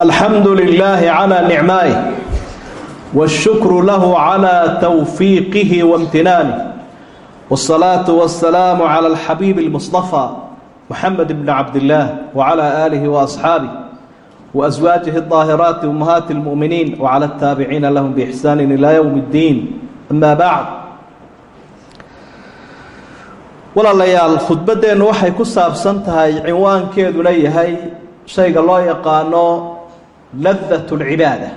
alxamdu lilaahi calaa nicmaa'ih washukru lahu calaa towfiiqihi waimtinaanih wsalaatu wasalaamu cala alxabiibi almustafaa moxamed bni cabdillaah wacalaa aalihi waasxaabih waaswaajihi aahiraati ummahaati lmu'miniin wacala ataabiciina lahum biixsaanin ilaa yowmi ddiin amaa bacd walaalayaal khudbaddeennu waxay ku saabsan tahay cinwaankeeduna yahay shayga loo yaqaano ladat lcibaada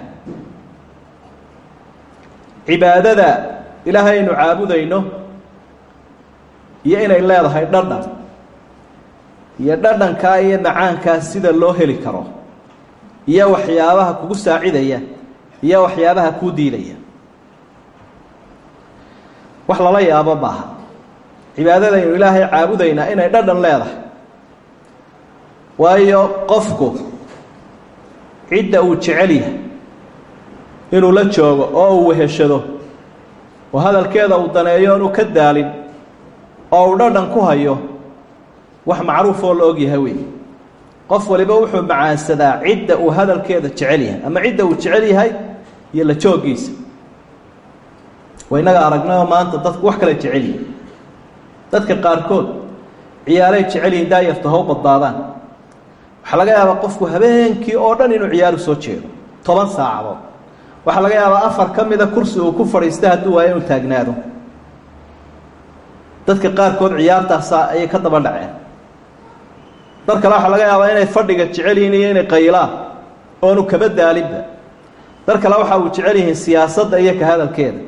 cibaadada ilaahay aynu caabudayno iyo inay leedahay dhadhan iyo dhadhankaa iyo macaankaa sida loo heli karo iyo waxyaabaha kugu saacidaya iyo waxyaabaha kuu diidaya wax lala yaabo maaha cibaadadaynu ilaahay caabudaynaa inay dhadhan leedahay waayo qofku cidda uu jecel yahay inuu la joogo oo uu weheshado oo hadalkeeda uu daneeyo inuu ka daalin oo uu dhadhan ku hayo wax macruuf oo la og yahay wey qof waliba wuxuu macaansadaa cidda uu hadalkeeda jecel yahay ama cidda uu jecel yahay iyo la jooggiisa. Waa innaga aragnayoo maanta dadku wax kale jecel yihi dadka qaarkood ciyaaray jecel yihiin daayarta ha u badbaadaan waxaa laga yaabaa qofku habeenkii oo dhan inuu ciyaaru soo jeedo. Toban saacadood. Waxaa laga yaabaa afar ka mida kursi uu ku fadhiista hadduu waayo inuu taagnaado. Dadka qaarkood ciyaartaasaa ayay ka daba dhaceen. Dar kale waxaa laga yaabaa inay fadhiga jecel yihiin iyo inay qaylaan oonu kaba daalinba dar kale waxa uu jecel yihiin siyaasadda iyo ka hadalkeeda.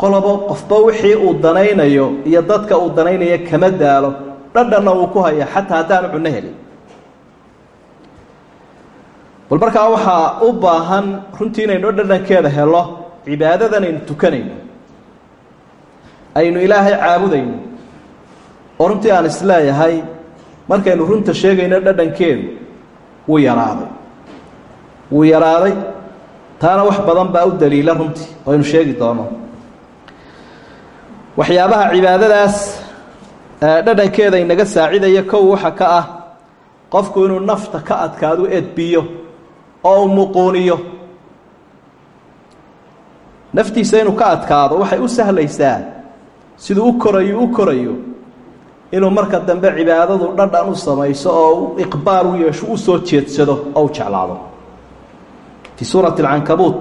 Qolobo qofba wixii uu danaynayo iyo dadka uu danaynayo kama daalo dhadhanna uu ku haya xataa haddaanu cunno helin. Bal markaa waxaa u baahan runtii inaynu dhadhankeeda helo cibaadadan aynu tukanayno. Aynu ilaahay caabudayno. Oo runtii aan is leeyahay markaynu runta sheegayno dhadhankeedu wuu yaraaday. Wuu yaraaday taana wax badan baa u daliila runtii oo aynu sheegi doono. Waxyaabaha cibaadadaas dhadhankeeda inaga saacidaya kow waxa ka ah qofku inuu nafta ka adkaadu edbiyo oo uu muquuniyo. Naftiisa inuu ka adkaado waxay u sahlaysaa siduu u korayo u korayo inuu marka dambe cibaadadu dhadhan u samayso oo iqbaal u yeesho u soo jeedsado oo u jeclaado. Fii suurati alcankabuut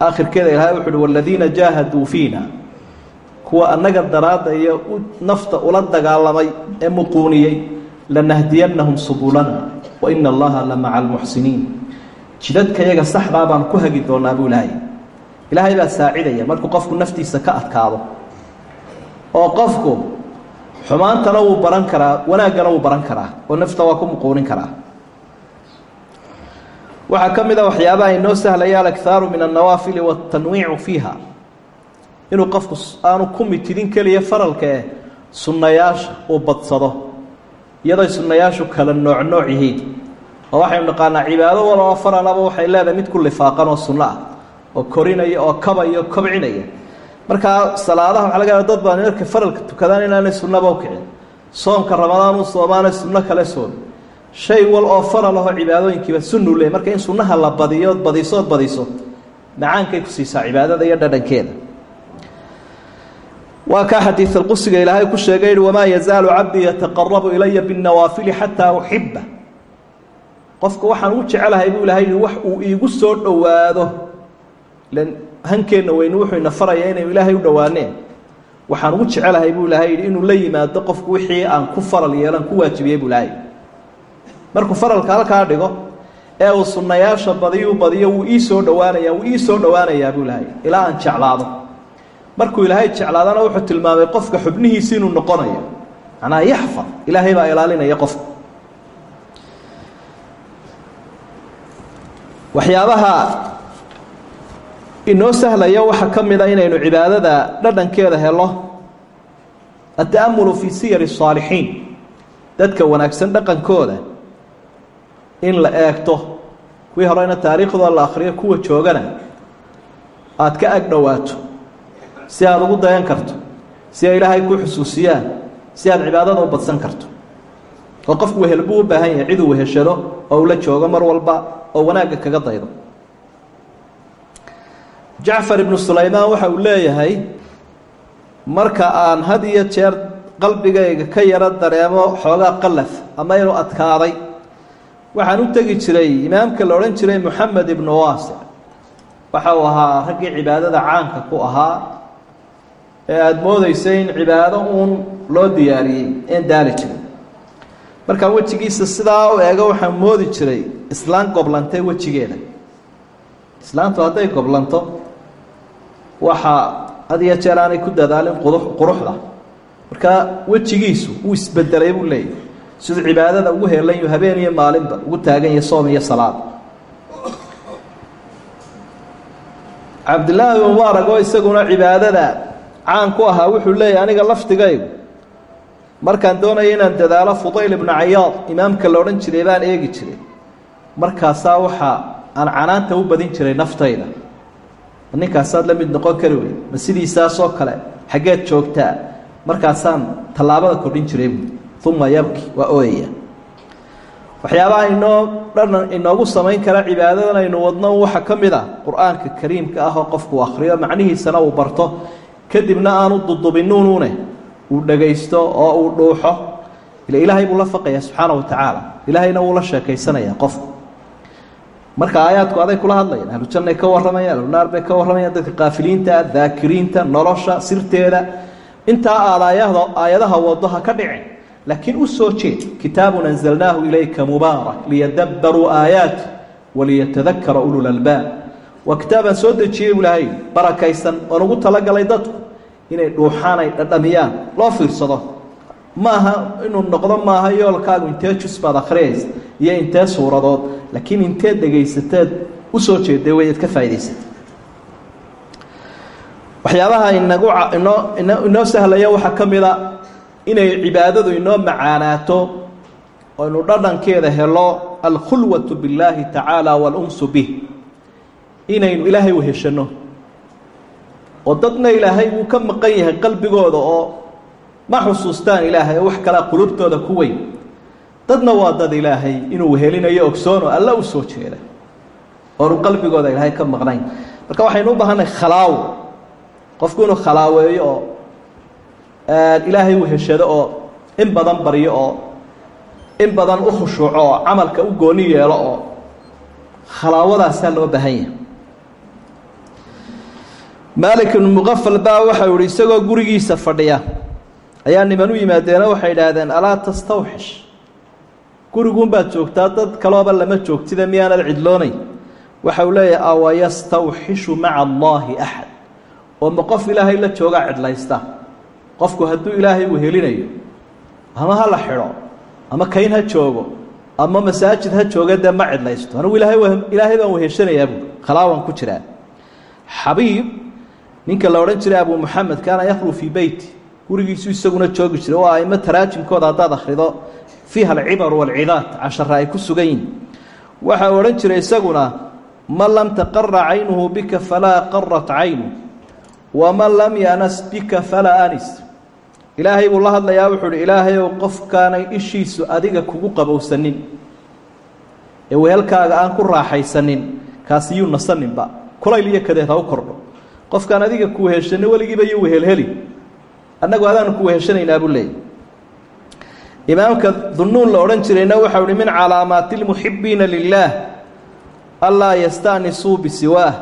aakhirkeeda ilahay wuxu uhi waladiina fiina kuwa annaga daraadda iyo nafta ula dagaalamay ee muquuniyey lanahdiyannahum subulana wa ina allaha la maca almuxsiniin jidadka yaga saxdaa baan ku hagi doonaa buu ilaahay. Ilaahay baa saacidaya markuu qofku naftiisa ka adkaado oo qofku xumaantana wuu baran karaa wanaaggana wuu baran karaa oo nafta waa ku muquunin karaa. Waxaa ka mid a waxyaabaha inoo sahlaya alakhaaru min alnawaafili waatanwiicu fiiha inuu qofku aanu ku mitidin keliya faralka eh sunnayaasha uu badsado iyadoy sunnayaashu kala nooc nooc yihiin oo waxaynu naqaanaa cibaado waloo faralaba waxay leedahay mid ku lifaaqan oo sunno ah oo korinaya oo kabaya kobcinaya. Markaa salaadaha waxaa laga dad baan markay faralka tukadaan inaanay sunnaba u kicin. Soomka ramadaan u soomaanay sunno kale soom shay wal oo faral ahoo cibaadooyinkiiba sunnu leey marka in sunnaha la badiyo ood badiso macaankay ku siisaa cibaadada iyo dhadhankeeda waa kaa xadiid alqusiga ilaahay ku sheegay wamaa yazaalu cabdii yataqarabu ilaya binnawaafili xataa uxiba qofka waxaan u jecelahay buu ilahay wax uu iigu soo dhowaado ilan hankeenna weynu wuxuu ina faraya inaynu ilaahay u dhowaaneen. Waxaan ugu jecelahay buu ilahay yihi inuu la yimaado qofku wixii aan ku faral yeelan ku waajibiyey buu ilahay markuu faralka halkaa dhigo ee uu sunnayaasha badiyu badiyo wuu ii soo dhowaanayaa wuu ii soo dhowaanayaa buu ilahay ilaa aan jeclaado markuu ilaahay jeclaadana wuxuu tilmaamay qofka xubnihiisi inuu noqonayo. Macnaha yaxfad ilaahay baa ilaalinaya qofka waxyaabaha inoo sahlaya waxaa ka mid a inaynu cibaadada dhadhankeeda helo ata'amulu fii siyari الsaalixiin dadka wanaagsan dhaqankooda in la eegto kuwii horeyna taariikhdooda la akhriyo kuwa joogana aada ka ag dhowaato si aada ugu dayan karto si ay ilaahay ku xusuusiyaan si aada cibaadada u badsan karto. Oo qofku wehel buu u baahan yahay ciduu weheshado oo ula joogo mar walba oo wanaagga kaga daydo. Jacfar ibnu sulaymaan waxa uu leeyahay marka aan had iyo jeer qalbigayga ka yaro dareemo xoogaa qalaf ama inuu adkaaday waxaan u tegi jiray imaamka la odhan jiray moxamed ibnu waasic waxa uu ahaa raggii cibaadada caanka ku ahaa ee aada moodeysa in cibaado uun loo diyaariyey een daali jirin markaan wejigiisa sidaa u eego waxaan moodi jiray islaan goblantay wejigeeda. Islaantu hadday goblanto waxaa had iyo jeer aanay ku dadaalin quruxda. Markaa wejigiisu wuu isbedelay buu leeyahy siduu cibaadada ugu heelanyu habeen iyo maalinba ugu taagan yahay soom iyo salaad. Cabdillaahi ibn mubaarak oo isaguna cibaadada caan ku ahaa wuxuu leeyahy aniga lafdigaygu markaan doonaya inaan dadaalo fudayl ibnu cayaad imaamka la odhan jiray baan eegi jiray. Markaasaa waxaa aan canaanta u badin jiray naftayda. Ninkaasaad la mid noqon kari wey ma sidiisaasoo kale xaggeed joogtaa? Markaasaan tallaabada kordhin jiray buui uma yabki waa ooyaya. Waxyaabaha inoo dhan inoogu samayn kara cibaadadan aynu wadno waxaa ka mid ah qur'aanka kariimka ah oo qofku akhriyo macnihiisana uu barto kadibna aanu dudubinuunune uu dhagaysto oo uu dhuuxo. Ila ilaahay buu la faqaya subxaana wa tacaala ilaahayna wuu la sheekaysanayaa qofku marka aayaadku aday kula hadlayaan ahlujanay ka warramayaan ahlunaar bay ka warramayaan dadka qaafiliinta daakiriinta nolosha sirteeda. Intaa aad aayada aayadaha wado ha ka dhicin laakiin u soo jeed kitaabun anzalnaahu ilayka mubaarak liyadabbaruu aayaati waliyatadakara ulul waa kitaabaan soo dejiyey bu ilaahay barakaysan oon ugu talagalay dadku inay dhuuxaan ay dhadhamiyaan loo fiirsado. Maaha inuu noqdo maaha yoolkaagu intee jus baad akhriyaysa iyo intee suuradood laakiin inteed dhegaysateed u soo jeeday way ad ka faa'idaysatay waxyaabaha inagu ino inoo sahlaya waxaa ka mid a inay cibaadadu inoo macaanaato oo aynu dhadhankeeda helo alkhulwatu billaahi tacaala waalunsu bih inaynu ilaahay weheshanno oo dadna ilaahay wuu ka maqan yahay qalbigooda oo ma xusuustaan ilaahay oo wax kalea qulubtooda ku weyn. Dadna waa dad ilaahay inuu wehelinayo ogsoono alla u soo jeeda. Oonu qalbigooda ilaahay ka maqnayn. Marka waxaynu u baahanay khalaawo qofku inuu khalaaweeyo oo ilaahay weheshado oo in badan baryo oo in badan u khushuuco oo camalka u gooni yeelo oo khalaawadaasa loo baahan yahay maalik ibnu muqafal baa waxau ihi isagoo gurigiisa fadhiya. Ayaa niman u yimaadeeno waxay idhaahdeen alaa tastawxish. Guriguunbaad joogtaa dad kalooba lama joogtida miyaanad cidloonayn waxa uu leeyahay awa yastawxishu maca allaahi axad oo ma qof ilaahay la joogaa cidlaysta? Qofku hadduu ilaahay wehelinayo ama ha la ama kayn ha joogo ama masaajid ha jooga dee ma cidlaysto. Anigu ilaahay baan weheshanayaa bu khalaawaan ku jiraa. Xabiib ninka la odhan jiray abu muxamed kaana yaklu fii beyti gurigiisu isaguna joogi jiray. Oo aimo taraajimkooda haddaad akhrido. Fiiha alcibaru waalcidaad cashara ay ku sugan yihiin waxa uu odhan jiray isaguna man lam taqara caynuhu bika falaa qarat caynu waman lam yanas bika falaa anis. Ilaahay buu la hadlayaa wuxuu uhi ilaahayow qofkaanay ishiisu adiga kugu qabowsanin ee wehelkaaga aan ku raaxaysanin kaasi yuu nasaninba. Kulayl iyo u kordho qofkaan adiga ku weheshana weligiiba yuu wehelheli. Annagu adaanu ku weheshanaynaa buu leeyay imaamka dunuun la odhan jirayna waxau uhi min calaamaati lmuxibiina lilaah anlaa yasta'nisuu bisiwaah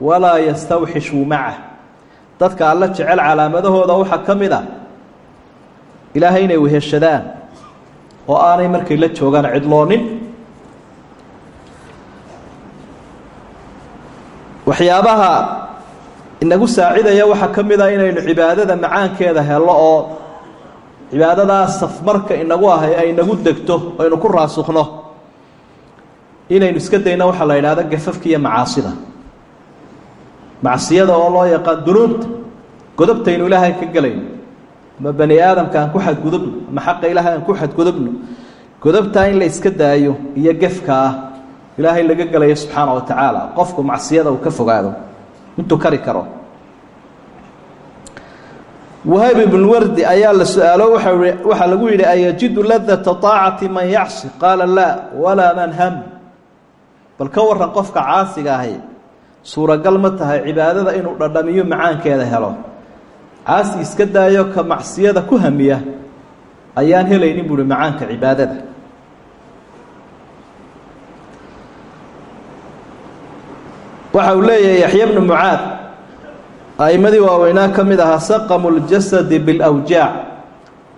walaa yastawxishuu macah dadka alla jecel calaamadahooda waxaa ka mid a ilaahay inay weheshadaan oo aanay markay la joogaan cidloonin. Waxyaabaha inagu saacidaya waxaa ka mid a inaynu cibaadada macaankeeda helo oo cibaadadaa safmarka inagu ahay ay nagu degto aynu ku raasukno inaynu iska dayno waxaa la idhahda gafafka macaasida. Macsiyada oo loo yaqaan dunuubta godobtaynu ilaahay ka gelayno ama bani aadamka aan ku xadgudubno ama xaqa ilaahay aan ku xadgudubno? Godobtaa in la iska daayo iyo gefka ah ilaahay laga gelayo subxaana wa tacaala. Qofku macsiyada uu ka fogaado intuu kari karo. Wahayb ibnwardi ayaa la su'aalo waxaa lagu yidhi ayajidu ladata طaacati man yacsi? Qaala laa walaa man ham. Bal ka waran qofka caasiga ahi suuragal ma tahay cibaadada inuu dhadhamiyo macaankeeda helo. Caasi iska daayo ka macsiyada ku hamiya ayaan helaynin buuhi macaanka cibaadada waxa uu leeyahay yaxya bnu mucaad a'imadii waaweynaa ka mid ahaa saqamu ljasadi bilawjaac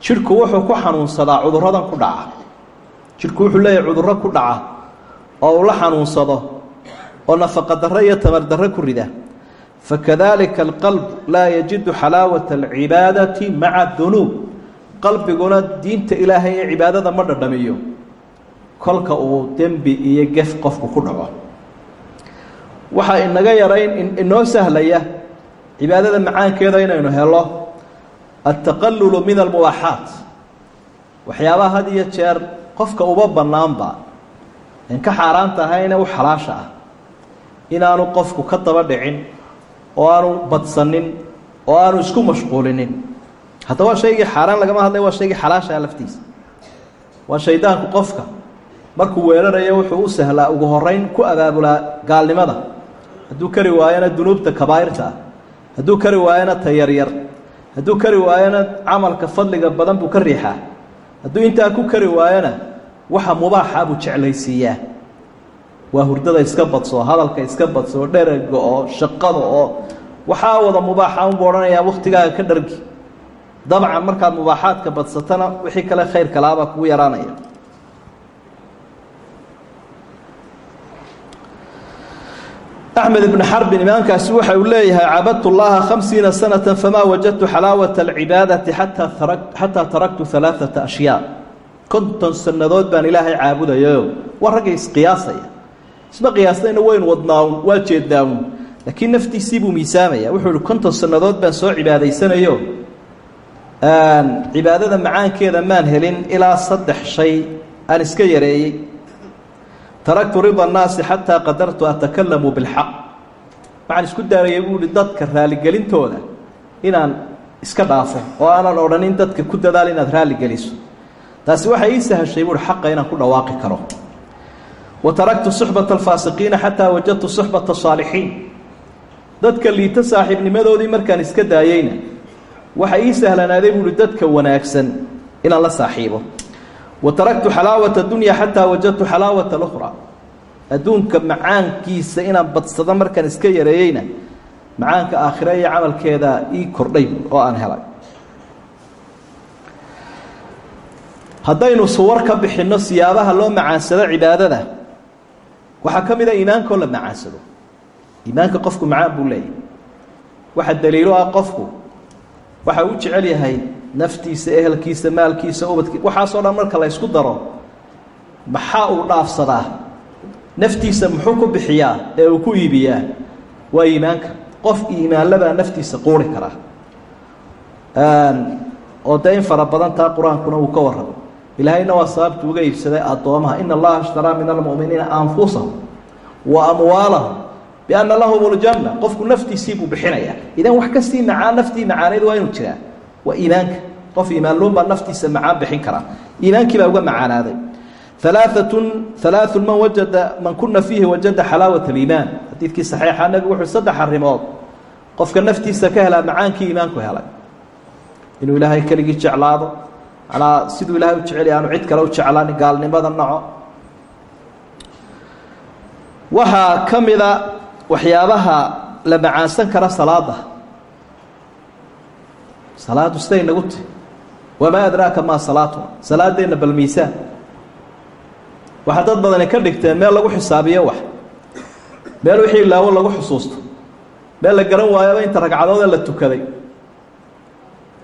jidhku wuxuu ku xanuunsadaa cudurradan ku dhaca. Jidhku wuxuu leeyahay cudurro ku dhaca oo uu la xanuunsado oo nafaqa darro iyo tamar darro ku rida. Fakadalika alqalb laa yajidu xalaawata alcibaadati maca dunuub. Qalbiguna diinta ilaahay ee cibaadada ma dhadhamiyo. Kolka uu dembi iyo gef qofku ku dhaco waxaa inaga yarayn inoo sahlaya cibaadada macaankeeda inaynu helo altaqallulu min almubaaxaat waxyaabaha had iyo jeer qofka uba bannaanba en ka xaaraan tahayna u xalaasha ah. Inaanu qofku ka daba dhicin oo aanu badsanin oo aanu isku mashquulinin. Hadda waa shaygii xaaraan lagama hadlay waa shaygii xalaasha ah laftiisa waa shaydaanku qofka markuu weerarayo wuxuu u sahlaa ugu horeyn ku abaabulaa gaalnimada hadduu kari waayona dunuubta kabaa'irta ah. Hadduu kari waayona ta yaryar hadduu kari waayona camalka fadliga badan buu ka riixaa. Hadduu intaa ku kari waayona waxa mubaaxa buu jeclaysiiyaa. Waa hurdada iska badso hadalka iska badso dheraga oo shaqada oo waxaa wada mubaaxa unbu odhanayaa waktigaaga ka dhargi. Dabcan markaad mubaaxaadka badsatana wixii kale khayr kalaabaa kugu yaraanaya axmed ibn xarbin imaamkaasi waxa uu leeyahay cabadtu llaha khamsiina sanata famaa wajadtu xalaawata alcibaadati ataa xataa taraktu alaaata ashyaa. Konton sannadood baan ilaahay caabudayayo waa ragga isqiyaasaya isma qiyaasnayna waynu wadnaaun waa jeednaaun laakiin naftiisii buu miisaamaya. Wuxuu ihi konton sannadood baan soo cibaadaysanayo. Cibaadada macaankeeda maan helin ilaa saddex shay aan iska yareeyey taraktu rida annaasi xataa qadartu atakalamu bilxaq. Waxaan isku daarayay buu ihi dadka raaligelintooda inaan iska dhaafo oo aanan odhanin dadka ku dadaal inaad raaligeliso taasi waxay ii sahashay buuhi xaqa inaan ku dhawaaqi karo. Wa taraktu suxbata alfaasiqiina xataa wajadtu suxbata saalixiin. Dadka liito saaxiibnimadoodii markaan iska daayeyna waxa ii sahlanaaday buuhi dadka wanaagsan inaan la saaxiibo wa taraktu xalaawata dunya xataa wajadtu xalaawata lukhra adduunka macaankiisa inaan badsado markaan iska yareeyeyna macaanka aakhire iyo camalkeeda ii kordhay oo aan helay. Haddaynu suwar ka bixinno siyaabaha loo macaansado cibaadada waxaa ka mid a iimaankaoo la macaansado. Iimaanka qofku macaan buu leeyahy waxa daliilo ah qofku waxa uu jecel yahay naftiisa ehelkiisa maalkiisa ubadki waxaasoo dhan marka la ysku daro maxaa uu dhaafsadaa? Naftiisa muxuu ku bixiyaa ee uu ku iibiyaa? Waa iimaanka. Qof iimaanlabaa naftiisa quuri karaa. Oo dee in fara badan taa qur'aankuna uu ka warramo. Ilaahayna waa sababtu uga iibsaday addoomaha ina allaha ishtaraa min almu'miniina anfusahum wa amwaalahum bianna lahum ljanna qofku naftiisii buu bixinayaa. Idan wax kastii macaan naftii macaaneed waa inuu jiraa waa iimaanka qof iimaanloon baa naftiisa macaan bixin karaa. Iimaankii baa uga macaanaaday. Alaaatun alaaun man wajada man kuna fiihi wajada xalaawat aliimaan xadiidkii saxiixa nebigu wuxuu saddex arrimood qofka naftiisa ka helaa macaankii iimaanku helay. Inuu ilaahay keligii jeclaado manaa siduu ilaahay u jecel aanu cid kale u jeclaan gaalnimada naco. Waxaa ka waxyaabaha la macaansan kara salaada salaadu siday nagu ti. Wamaa adraaka maa salaatuna salaadeenna bal miisaan waxaa dad badani ka dhigteen meel lagu xisaabiyo wax. Meel wixii ilaawo lagu xusuusto. Meel la garan waayaba inta ragcadoode la tukaday.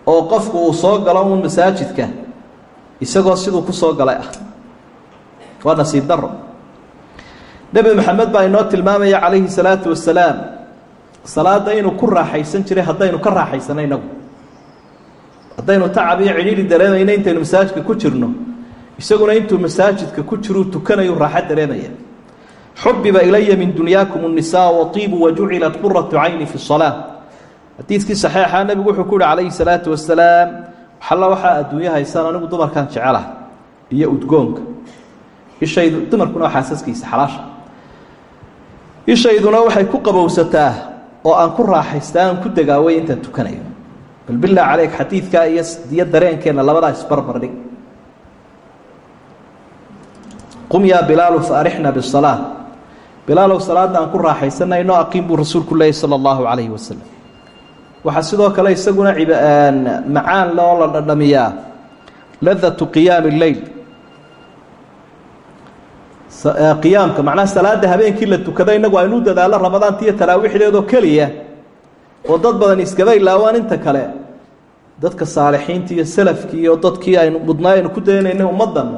Oo qofku uu soo galo uun masaajidka isagoo siduu ku soo galay ah. Waa nasiib daro nebi maxamed baa inoo tilmaamaya calayhi salaatu wasalaam salaada inuu ku raaxaysan jiray haddaynu ka raaxaysano inagu haddaynu tacab iyo cidhiiri dareemayno intaynu masaajidka ku jirno isaguna intuu masaajidka ku jiruu tukanayu raaxa dareemaya. Xubiba ilaya min dunyaakum nisaa waiibu wajucilat quratu cayni fi salaa xadiidkii saxiixa nebigu wuxuu ku yihi calayhi salaatu wasalaam waxalla waxaa adduunya haysaan anigu dumarkan jecelaha iyo udgoonka. Ishaydu dumarkuna waa xaasaskiisa xalaasha. Ishayduna waxay ku qabowsataa oo aan ku raaxaysta aan ku degaaway intaan tukanayo bal billah caleyk xadiidkaa iyo iyo dareenkeenna labadaa isbarbar dhig qum yaa bilaalu faarixna bisalaa bilaalow salaadda aan ku raaxaysanayno aqiim buu rasuulku leeyay sala allahu calayhi wasalam waxaa sidoo kale isaguna macaan loo la dhadhamiyaa. Ladatu qiyaami lleyl qiyaamka macnaha salaada habeenkii la tukada inagu aynu dadaalo ramadaanta iyo taraawiixdeedoo keliya oo dad badan iskaba ilaawaan inta kale. Dadka saalixiinta iyo salafkii iyo dadkii aynu mudnaa ku daynaynay ummaddan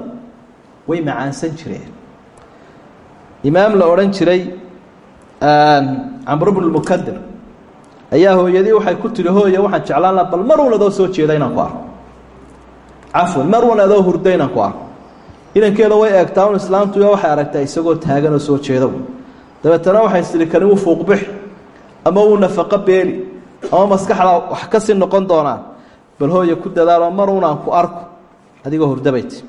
way macaansan jireen. Imaam la odhan jiray camr bnu mukadir ayaa hooyadii waxay ku tihi hooya waxaan jeclaan laha bal mar un adoo soo jeeda inaan ku arko. Cafwan mar un adoo hurda inaan ku arko. Inankeeda way eegtaa un islaamtu waxay aragtaa isagoo taagan oo soo jeeda dabeetana waxay siri kani uu fuuqbix ama uu nafaqo beeli ama maskaxda wax ka sii noqon doonaan. Bal hooya ku dadaalo mar un aan ku arko adigoo hurdabayti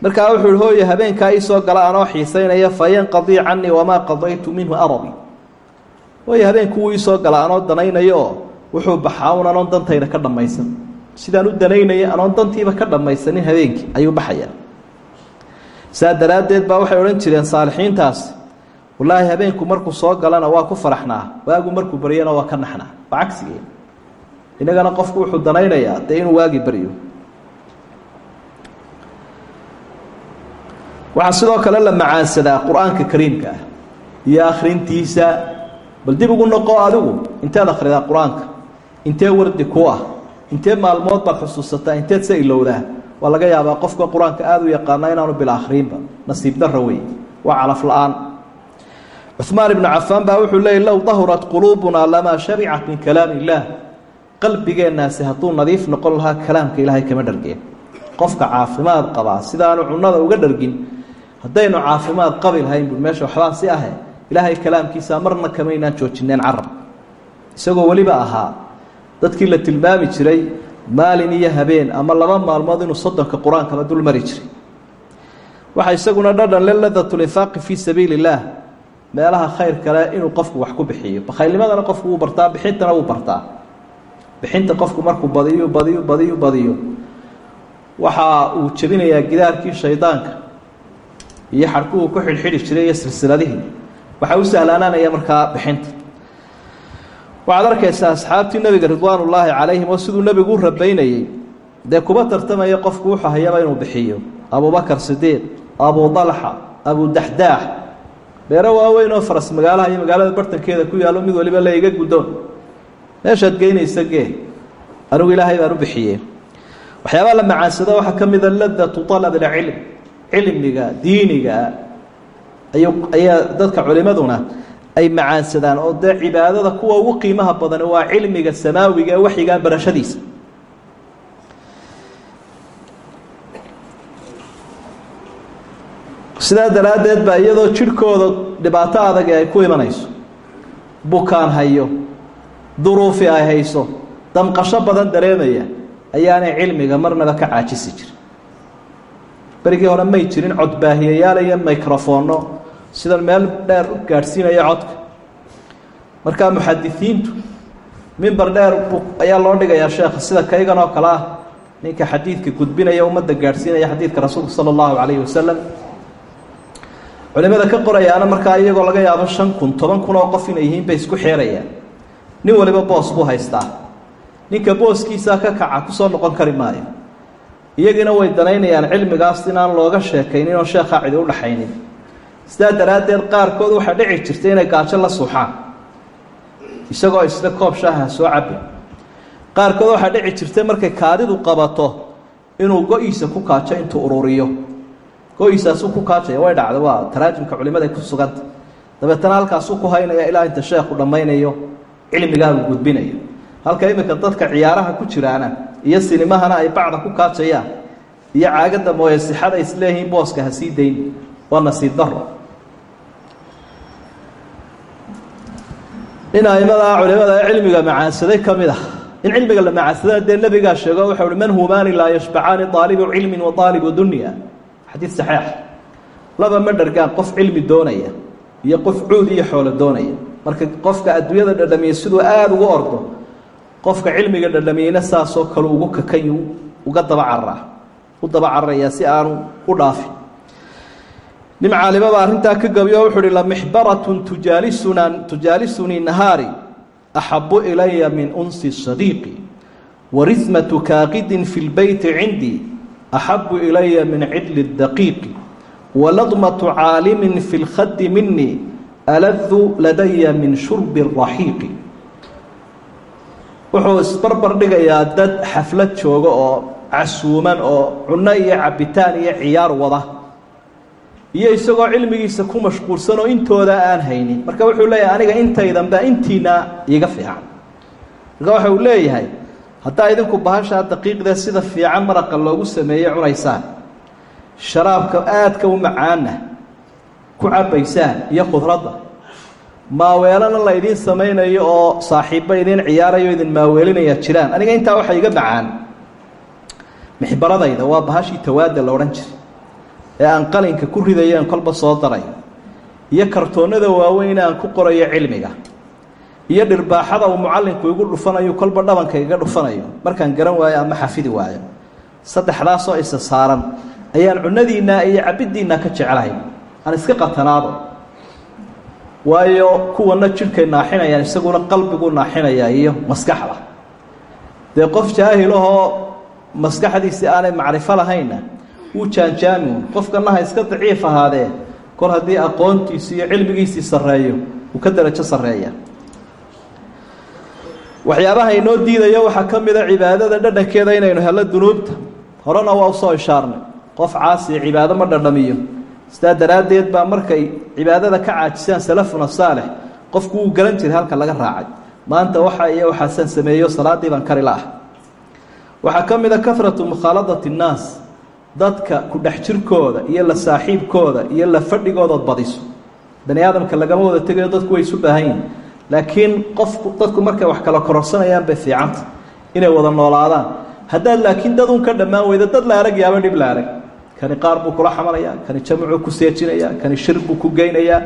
markaa wuxuu ihi hooya habeenkaa ii soo gala anoo xiisaynaya fayanqadii canii wamaa qadaytu minhu arabi hooya habeenku wuu iisoo gala anoo danaynayo oo wuxuu baxaa un anoon dantayda ka dhammaysan. Sidaan u danaynaya anoon dantiiba ka dhammaysanin habeenkii ayuu baxayaa. Saa baa waxay odhan jireen saalixiintaas wallaahi habeenku markuu soo galana waa ku faraxnaa. Waagu markuu baryana waa ka naxnaa. Waa cagsigee? Innagana qofku wuxuu danaynayaa dee inuu waagi baryo. Waxaa sidoo kale la macaansadaa qur'aanka kariimka ah iyo akhrintiisa. Bal dib ugu noqo adigu inteed akhridaa qur'aanka intee wardi ku ah intee maalmood baad xusuusataa inteed se ilowdaa. Waa laga yaabaa qofka qur'aanka aada u yaqaana inaanu bil akhriinba nasiib dara wey waa calaf la'aan cumaan ibnu cafaan baa wuxuu leeyay low dahurat quluubunaa lamaa shabicat min kalaami illaah qalbigeennaasi hadduu nadiif noqon lahaa kalaamka ilaahay kama dhargeen. Qofka caafimaad qabaa sidaanu cunada uga dhargin haddaynu caafimaad qabi lahayn bu meesha waxbaa si ahe ilaahay kalaamkiisa marna kamaynaan joojineen carab. Isagoo weliba ahaa dadkii la tilmaami jiray maalin iyo habeen ama laba maalmood inuu soddonka qur'aankaba dul mari jiray. Waxaa isaguna dhadhan le ladatlinfaaqi fii sabiili illaah meelaha khayr kale inuu qofku wax ku bixiyo. Bakhaylnimadana qofku wuu bartaa bixintana wuu bartaa. Bixinta qofku markuu badiyo badiyo badiyo badiyo waxa uu jebinayaa gidaarkii shaydaanka iyo xadhkuhu ku xidhxidhi jiray iyo silsiladihii. Waxaa u sahlaanaanaya markaa bixinta. Waxaad arkaysaa asxaabtii nebiga ridwaan calayhim oo siduu nebigu u rabaynayey dee kuba tartamaya qofku wuxuu hayaba inuu bixiyo. Abubakar sidiiq abu dalxa abu daxdaax beero waaweyn oo faras magaalaha iyo magaalada bartankeeda ku yaallo mid waliba le iga guddoon. Meeshaad geynaysa gee anigu ilaahay baan u bixiyee waxyaabaa la macaansado waxaa ka mida ladatu alab ilcilm cilmiga diiniga ay ayaa dadka culimaduna ay macaansadaan oo dee cibaadada kuwa ugu qiimaha badan waa cilmiga samaawiga waxyigaa barashadiisa sidaa daraaddeed baa iyadoo jidhkooda dhibaato adag ay ku imanayso. Bukaan hayo duruufi ay hayso damqasho badan dareemaya ayaanay cilmiga marnaba ka caajisi jirin berigii hore may jirin codbaahiyayaal iyo microfoonno sida meel dheer u gaadhsiinaya codka. Markaa muxadisiintu mimber dheer ayaa loo dhigayaa sheekha sida kaygan oo kale ah. Ninka xadiidka gudbinaya ummadda gaadhsiinaya xadiidka rasuulka sala allahu calayhi wasalam culimada ka qorayaana markaa iyagoo laga yaabo shan kun toban kun oo qof inay yihiin bay isku xeerayaan. Nin waliba boos buu haystaa. Ninka booskiisaa ka kaca ku soo noqon kari maayo. Iyagiina way danaynayaan cilmigaas inaan looga sheekaynin oo sheekhaa cidi u dhaxaynin. Sidaa daraaddeed qaarkood waxaa dhici jirta inay gaajo la suuxaan. Isagoo isla koob shaaha soo cabi qaarkood waxaa dhici jirta markay kaadidu qabato inuu go-iisa ku kaajo intuu ururiyo go-iisaasuu ku kaajaya way dhacda waa taraajumka culimada ku suganta dabeetana halkaasuu ku haynaya ilaa inta sheekhu dhammaynayo cilmigaa gudbinayo. Halka iminka dadka ciyaaraha ku jiraana iyo sinimahana ay bacda ku kaajayaan iyo caagadda mooye sixada isleeyihiin booska ha dayn waa nasiib daro nin aimadaa culimada cilmiga macaansaday ka mid ah in cilmiga la macaansadana dee nebigaa sheego waxau uhi man humaani laa yashbacaani aalibu cilmin wa aalibu dunya xadiid saxiix. Laba ma dhargaan qof cilmi doonaya iyo qof cuud iyo xoolo doonaya. Marka qofka adduunyada dhadhamiya siduu aada ugu ordo qofka cilmiga dhadhamiyeyna saasoo kale ugu kakan uga daba cararaa u daba cararayaa si aanu u dhaafin nin caalimaba arrintaa ka gabiyo wuxuu uhi lamixbaratun tujaalisuna tujaalisunii nahaari axabu ilaya min unsi sadiiqi warismatu kaaqidin fi lbeyti cindii axabu ilaya min cidli daqiiqi waladmatu caalimin fi lkhadi minii aladu ladaya min shurbi raxiiqi wuxuu isbarbar dhigayaa dad xaflad jooga oo casuuman oo cunno iyo cabitaan iyo ciyaar wada iyo isagoo cilmigiisa ku mashquulsan oo intooda aan haynin marka wuxuu leeyahay aniga intaydanba intiina iga fiican marka waxa uu leeyahay haddaa idinku bahashaa daqiiqdee sida fiican maraqa loogu sameeyey cunaysaan sharaabka aadka u macaana ku cabbaysaan iyo khudradda. Maaweelana la idiin samaynayo oo saaxiibba idiin ciyaarayo idin maaweelinaya jiraan. Aniga intaa waxa iga macaan. Mixbaradayda waa bahashii tawaada la odhan jiray. Ee aan qalinka ku ridayo kolba soo darayo iyo kartoonnada waaweyn aan ku qorayo cilmiga iyo dhirbaaxada uu mucallinku igu dhufanayo kolba dhabanka iga dhufanayo. Markaan garan waayo ama xafidi waayo. Saddexdaasoo isa saaran ayaan cunadiinaa iyo cabiddiinaa ka jecelahay aan iska qatanaado. Waayo kuwana jidhkay naaxinayaan isaguna qalbigu naaxinaya iyo maskaxda. Dee qof jaahilahoo maskaxdiisii aanay macrifo lahaynna wuu jaanjaamiun qofkana ha iska daciif ahaadee kol haddii aqoontiisi iyo cilmigiisii sarreeyo uu ka darajo sarreeya waxyaabaha inoo diidayo waxaa ka mida cibaadada dhadhankeeda inaynu hello dunuubta. Horena waa u soo ishaarnay. Qof caasiya cibaado ma dhadhamiyo. Sidaa daraaddeed baa markay cibaadada ka caajisaan salafuna saalix qofku wuu garan jiray halka laga raacay. Maanta waxa iyo waxaasaan sameeyo salaaddii baan kari la-ah waxaa ka mida karatu mukhaaladati innaas dadka ku dhex jirkooda iyo la saaxiibkooda iyo la fadhigoodaod badiso. Bani aadamka lagama wada tegayo dadku way isu baahan yihiin laakiin qofku dadku markay wax kala kororsanayaan bay fiicanta inay wada noolaadaan. Haddaad laakiin dad un ka dhammaan weyda dad la arag yaaba dhib la arag. Kani qaar buu kula xamalayaa kani jamacuu ku seejinayaa kani shir buu ku geynayaa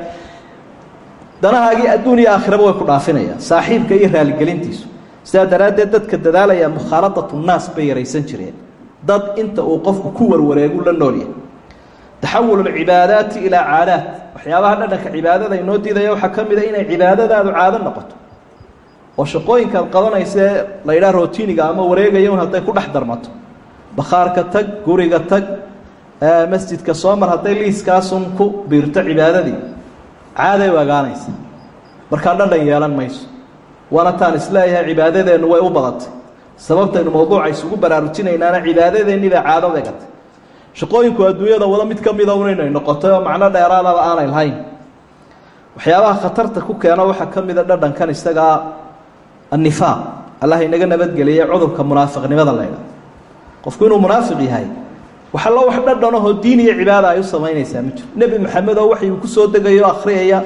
danahaagii adduun iyo aakhiraba way ku dhaafinayaan saaxiibka iyo raaligelintiisu. Sidaa daraaddeed dadka dadaalaya mukhaaladatu naas bay yaraysan jireen. Dad inta uu qofku ku warwareegu la noolyahay taxawul alcibaadaati ilaa caadaat waxyaabaha dhadhanka cibaadada inoo diidaya waxaa ka mid a inay cibaadadaadu caado noqoto oo shaqooyinkaad qabanaysaee la yidhaha rootiniga ama wareegaya un hadday ku dhex darmato bakhaarka tag guriga tag masjidka soo mar hadday liiskaasun ku biirto cibaadadii caaday agaanaysa markaa dhadhan yeelan mayso waana taan is leeyahay cibaadadeennu way u badatay sababtaynu mawduuca isugu baraarujinaynaana cibaadadeennii baa caado degatay shaqooyinku adduunyada wada mid ka mida un inay noqotay oo macno dheeraadaba aanay lahayn. Waxyaabaha khatarta ku keena waxaa ka mida dhadhankan isagaa annifaaq allah inaga nabadgeliyay cudurka munaafiqnimada laydha qofku inuu munaafiq yahay waxallo wax dhadhanahoo diin iyo cibaada ay u samaynaysaa ma jiro. Nebi maxamed oo waxay ku soo degayo akhriyaya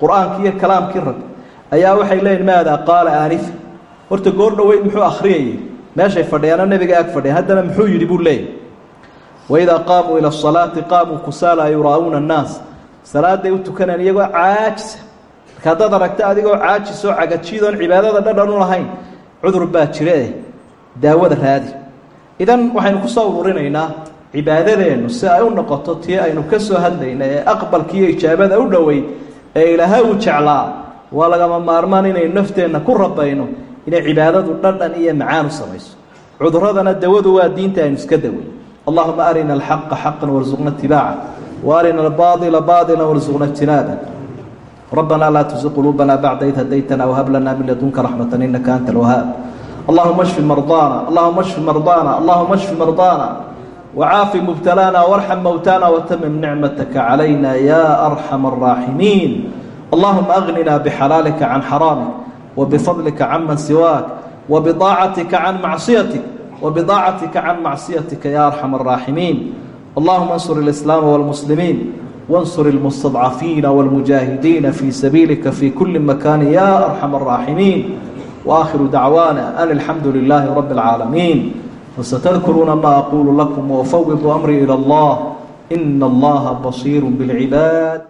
qur'aankii iyo kalaamkii rag ayaa waxay leeyihiin maadaa qaala aanifa horta goor dhoweyd muxuu akhriyayay. Meeshay fadhiyaano nebiga ag fadhiyan haddana muxuu yidhi buu leeyahy waidaa qaamuu ila asalaati qaamuu kusaala yuraa'uuna annaas salaaday u tukanaan iyagoo caajisa marka haddaad aragta adigoo caajisoo cagajiidoon cibaadada dhadhan u lahayn cudur baa jira eh daawada raadi idan waxaynu ku soo ururinaynaa cibaadadeennu si ay u noqoto tii aynu ka soo hadlayna ee aqbalkiiyo ijaabada u dhoweyd ee ilaahay uu jeclaa waa lagama maarmaan inaynu nafteenna ku rabayno inay cibaadadu dhadhan iyo macaan u samayso cuduradana dawadu waa diinta aynu iska daweyn arina alxaqa xaqan warsuqna itibaaca waarina albaaila baila warsuqna ijtinaaba rabbana laa tusi quluubana bacda id hadaytana whab lana min ladunka raxmata inaka anta alwahaab allahuma shfi mardaana allahuma shfi mardaana allahuma shfi mardaana wcaafi mubtalaana warxam mowtana wtamim nicmataka calayna ya arxama araaximiin allahuma agnina bxalaalika can xaraamik wbifadlika can man siwaak wbidaacatika can macsiyatik wbidaacatika can macsiyatika ya arxam araaximiin allahuma ansur اlislaama wاlmuslimiin wansur ilmustadcafiina wاlmujaahidiina fii sabiilika fii kuli makaani ya arxam الraaximiin waakhiru dacwaana an alxamdu lilaahi rabi اlcaalamiin وستذكرون ما أقول لكم وأفوض أمري إلى الله إن الله بصير بالعباد